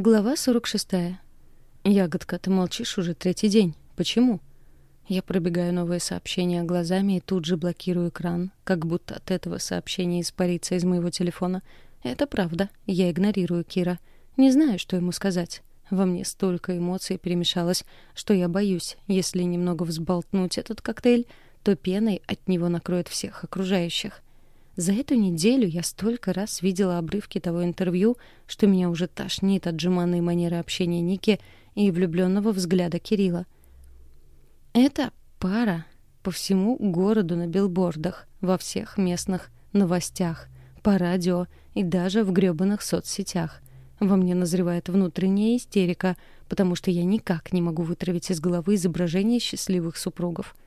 Глава 46. «Ягодка, ты молчишь уже третий день. Почему?» Я пробегаю новые сообщения глазами и тут же блокирую экран, как будто от этого сообщения испарится из моего телефона. Это правда. Я игнорирую Кира. Не знаю, что ему сказать. Во мне столько эмоций перемешалось, что я боюсь, если немного взболтнуть этот коктейль, то пеной от него накроет всех окружающих. За эту неделю я столько раз видела обрывки того интервью, что меня уже тошнит от жеманной манеры общения Ники и влюбленного взгляда Кирилла. Это пара по всему городу на билбордах, во всех местных новостях, по радио и даже в грёбаных соцсетях. Во мне назревает внутренняя истерика, потому что я никак не могу вытравить из головы изображение счастливых супругов —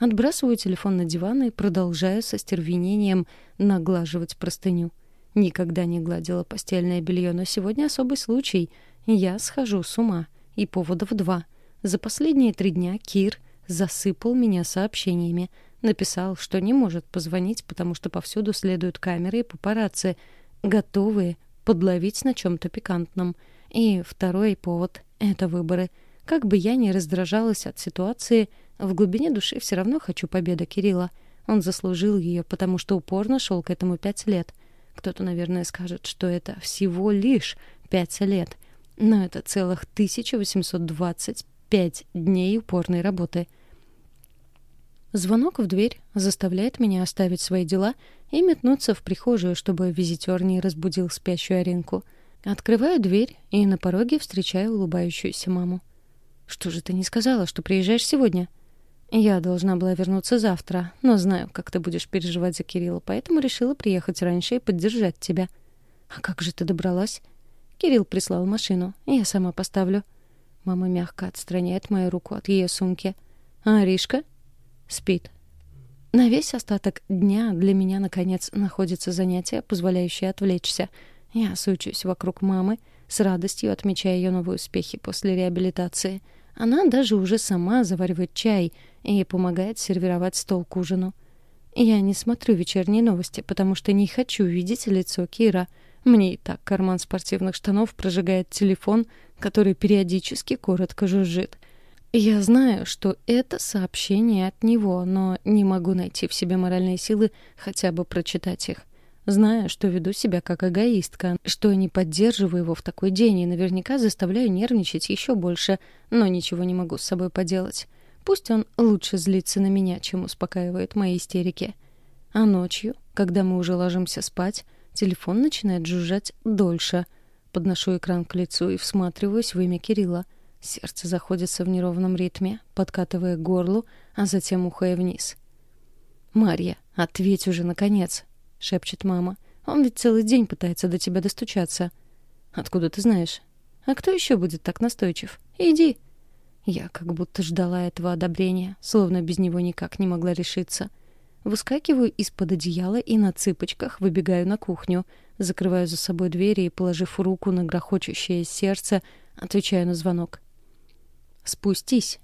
Отбрасываю телефон на диван и продолжаю со стервенением наглаживать простыню. Никогда не гладила постельное белье, но сегодня особый случай. Я схожу с ума. И поводов два. За последние три дня Кир засыпал меня сообщениями. Написал, что не может позвонить, потому что повсюду следуют камеры и папарацци, готовые подловить на чем-то пикантном. И второй повод — это выборы. Как бы я ни раздражалась от ситуации, в глубине души все равно хочу победы Кирилла. Он заслужил ее, потому что упорно шел к этому пять лет. Кто-то, наверное, скажет, что это всего лишь пять лет. Но это целых 1825 дней упорной работы. Звонок в дверь заставляет меня оставить свои дела и метнуться в прихожую, чтобы визитер не разбудил спящую Аринку. Открываю дверь и на пороге встречаю улыбающуюся маму. «Что же ты не сказала, что приезжаешь сегодня?» Я должна была вернуться завтра, но знаю, как ты будешь переживать за Кирилла, поэтому решила приехать раньше и поддержать тебя. А как же ты добралась? Кирилл прислал машину, я сама поставлю. Мама мягко отстраняет мою руку от ее сумки. А Аришка? Спит. На весь остаток дня для меня, наконец, находится занятие, позволяющее отвлечься. Я сучусь вокруг мамы, с радостью отмечая ее новые успехи после реабилитации — она даже уже сама заваривает чай и помогает сервировать стол к ужину. Я не смотрю вечерние новости, потому что не хочу видеть лицо Кира. Мне и так карман спортивных штанов прожигает телефон, который периодически коротко жужжит. Я знаю, что это сообщение от него, но не могу найти в себе моральные силы хотя бы прочитать их. Зная, что веду себя как эгоистка, что не поддерживаю его в такой день и наверняка заставляю нервничать еще больше, но ничего не могу с собой поделать. Пусть он лучше злится на меня, чем успокаивает мои истерики. А ночью, когда мы уже ложимся спать, телефон начинает жужжать дольше. Подношу экран к лицу и всматриваюсь в имя Кирилла. Сердце заходится в неровном ритме, подкатывая к горлу, а затем ухая вниз. «Марья, ответь уже, наконец!» — шепчет мама. «Он ведь целый день пытается до тебя достучаться». «Откуда ты знаешь?» «А кто еще будет так настойчив? Иди». Я как будто ждала этого одобрения, словно без него никак не могла решиться. Выскакиваю из-под одеяла и на цыпочках выбегаю на кухню, закрываю за собой двери и, положив руку на грохочущее сердце, отвечаю на звонок. «Спустись!»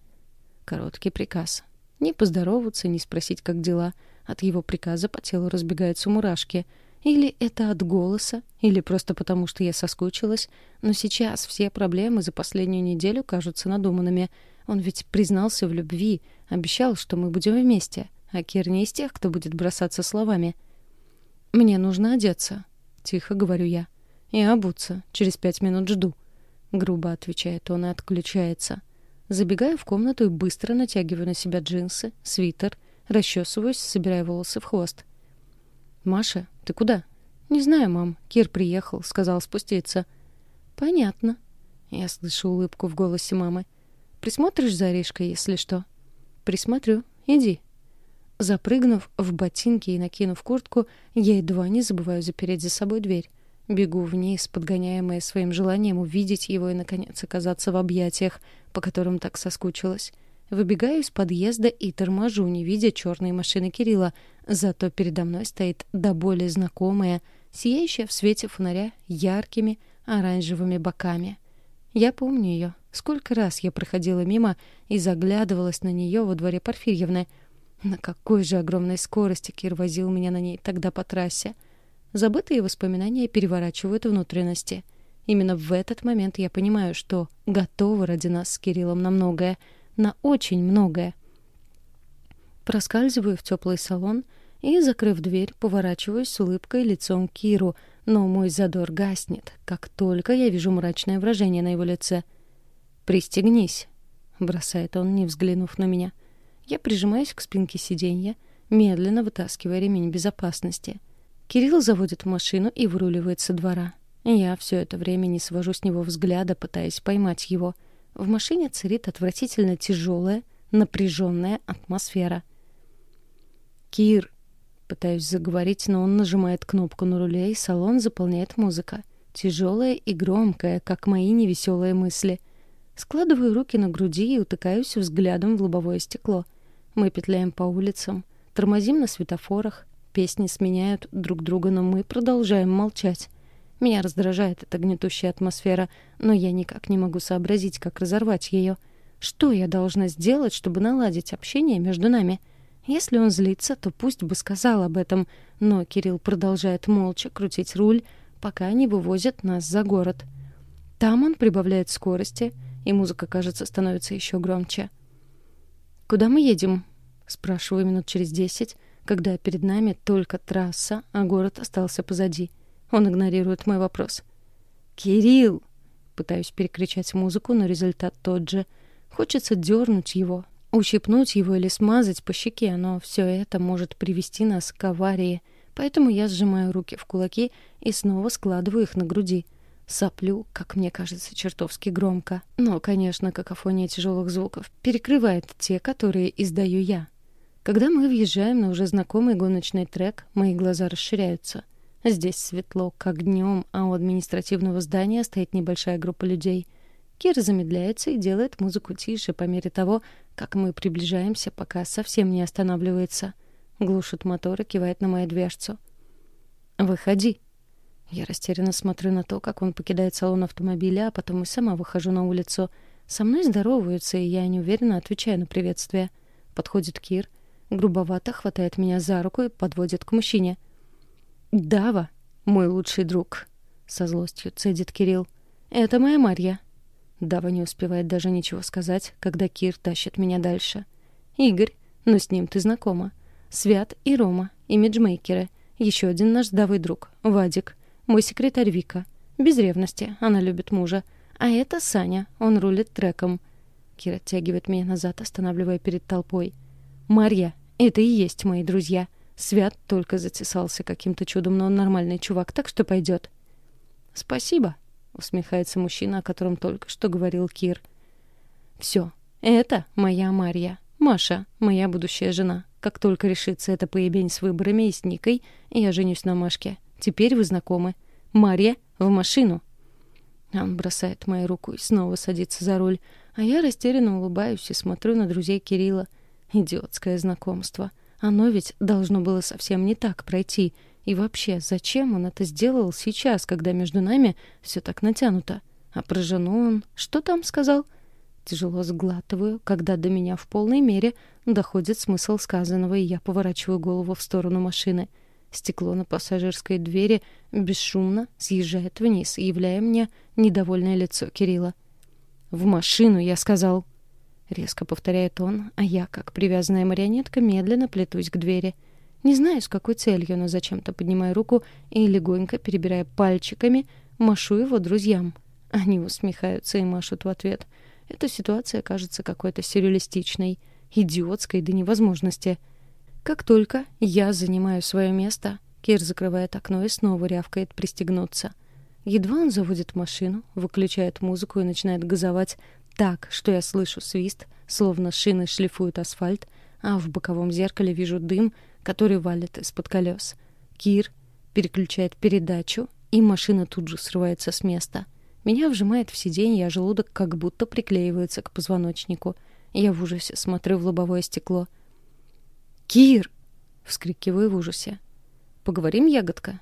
Короткий приказ. Не поздороваться, не спросить, как дела — от его приказа по телу разбегаются мурашки. Или это от голоса, или просто потому, что я соскучилась. Но сейчас все проблемы за последнюю неделю кажутся надуманными. Он ведь признался в любви, обещал, что мы будем вместе. А Кир не из тех, кто будет бросаться словами. «Мне нужно одеться», — тихо говорю я. «И обуться. Через пять минут жду». Грубо отвечает он и отключается. Забегаю в комнату и быстро натягиваю на себя джинсы, свитер — Расчесываюсь, собирая волосы в хвост. «Маша, ты куда?» «Не знаю, мам. Кир приехал, сказал спуститься». «Понятно». Я слышу улыбку в голосе мамы. «Присмотришь за Аришкой, если что?» «Присмотрю. Иди». Запрыгнув в ботинки и накинув куртку, я едва не забываю запереть за собой дверь. Бегу вниз, подгоняемая своим желанием увидеть его и, наконец, оказаться в объятиях, по которым так соскучилась. Выбегаю из подъезда и торможу, не видя черной машины Кирилла. Зато передо мной стоит до более знакомая, сияющая в свете фонаря яркими оранжевыми боками. Я помню ее. Сколько раз я проходила мимо и заглядывалась на нее во дворе Порфирьевны. На какой же огромной скорости Кир возил меня на ней тогда по трассе. Забытые воспоминания переворачивают внутренности. Именно в этот момент я понимаю, что готова ради нас с Кириллом на многое, на очень многое. Проскальзываю в теплый салон и, закрыв дверь, поворачиваюсь с улыбкой лицом к Киру, но мой задор гаснет, как только я вижу мрачное выражение на его лице. «Пристегнись», — бросает он, не взглянув на меня. Я прижимаюсь к спинке сиденья, медленно вытаскивая ремень безопасности. Кирилл заводит машину и выруливает со двора. Я все это время не свожу с него взгляда, пытаясь поймать его. В машине царит отвратительно тяжелая, напряженная атмосфера. «Кир!» Пытаюсь заговорить, но он нажимает кнопку на руле, и салон заполняет музыка. Тяжелая и громкая, как мои невеселые мысли. Складываю руки на груди и утыкаюсь взглядом в лобовое стекло. Мы петляем по улицам, тормозим на светофорах, песни сменяют друг друга, но мы продолжаем молчать. Меня раздражает эта гнетущая атмосфера, но я никак не могу сообразить, как разорвать ее. Что я должна сделать, чтобы наладить общение между нами? Если он злится, то пусть бы сказал об этом, но Кирилл продолжает молча крутить руль, пока не вывозят нас за город. Там он прибавляет скорости, и музыка, кажется, становится еще громче. «Куда мы едем?» — спрашиваю минут через десять, когда перед нами только трасса, а город остался позади — он игнорирует мой вопрос. «Кирилл!» Пытаюсь перекричать музыку, но результат тот же. Хочется дернуть его, ущипнуть его или смазать по щеке, но все это может привести нас к аварии. Поэтому я сжимаю руки в кулаки и снова складываю их на груди. Соплю, как мне кажется, чертовски громко. Но, конечно, какофония тяжелых звуков перекрывает те, которые издаю я. Когда мы въезжаем на уже знакомый гоночный трек, мои глаза расширяются — Здесь светло, как днем, а у административного здания стоит небольшая группа людей. Кир замедляется и делает музыку тише по мере того, как мы приближаемся, пока совсем не останавливается. Глушит мотор и кивает на мою дверцу. «Выходи». Я растерянно смотрю на то, как он покидает салон автомобиля, а потом и сама выхожу на улицу. Со мной здороваются, и я неуверенно отвечаю на приветствие. Подходит Кир, грубовато хватает меня за руку и подводит к мужчине — «Дава, мой лучший друг», — со злостью цедит Кирилл. «Это моя Марья». Дава не успевает даже ничего сказать, когда Кир тащит меня дальше. «Игорь, но с ним ты знакома. Свят и Рома, имиджмейкеры. Еще один наш давый друг, Вадик. Мой секретарь Вика. Без ревности, она любит мужа. А это Саня, он рулит треком». Кир оттягивает меня назад, останавливая перед толпой. «Марья, это и есть мои друзья. Свят только затесался каким-то чудом, но он нормальный чувак, так что пойдет. «Спасибо», — усмехается мужчина, о котором только что говорил Кир. «Все, это моя Марья. Маша, моя будущая жена. Как только решится эта поебень с выборами и с Никой, я женюсь на Машке. Теперь вы знакомы. Марья, в машину!» Он бросает мою руку и снова садится за руль, а я растерянно улыбаюсь и смотрю на друзей Кирилла. Идиотское знакомство. — оно ведь должно было совсем не так пройти. И вообще, зачем он это сделал сейчас, когда между нами все так натянуто? А про жену он что там сказал? Тяжело сглатываю, когда до меня в полной мере доходит смысл сказанного, и я поворачиваю голову в сторону машины. Стекло на пассажирской двери бесшумно съезжает вниз, являя мне недовольное лицо Кирилла. «В машину, я сказал!» — резко повторяет он, а я, как привязанная марионетка, медленно плетусь к двери. Не знаю, с какой целью, но зачем-то поднимаю руку и, легонько перебирая пальчиками, машу его друзьям. Они усмехаются и машут в ответ. Эта ситуация кажется какой-то сюрреалистичной, идиотской до невозможности. Как только я занимаю свое место, Кир закрывает окно и снова рявкает пристегнуться. Едва он заводит машину, выключает музыку и начинает газовать так, что я слышу свист, словно шины шлифуют асфальт, а в боковом зеркале вижу дым, который валит из-под колес. Кир переключает передачу, и машина тут же срывается с места. Меня вжимает в сиденье, а желудок как будто приклеивается к позвоночнику. Я в ужасе смотрю в лобовое стекло. «Кир!» — вскрикиваю в ужасе. «Поговорим, ягодка?»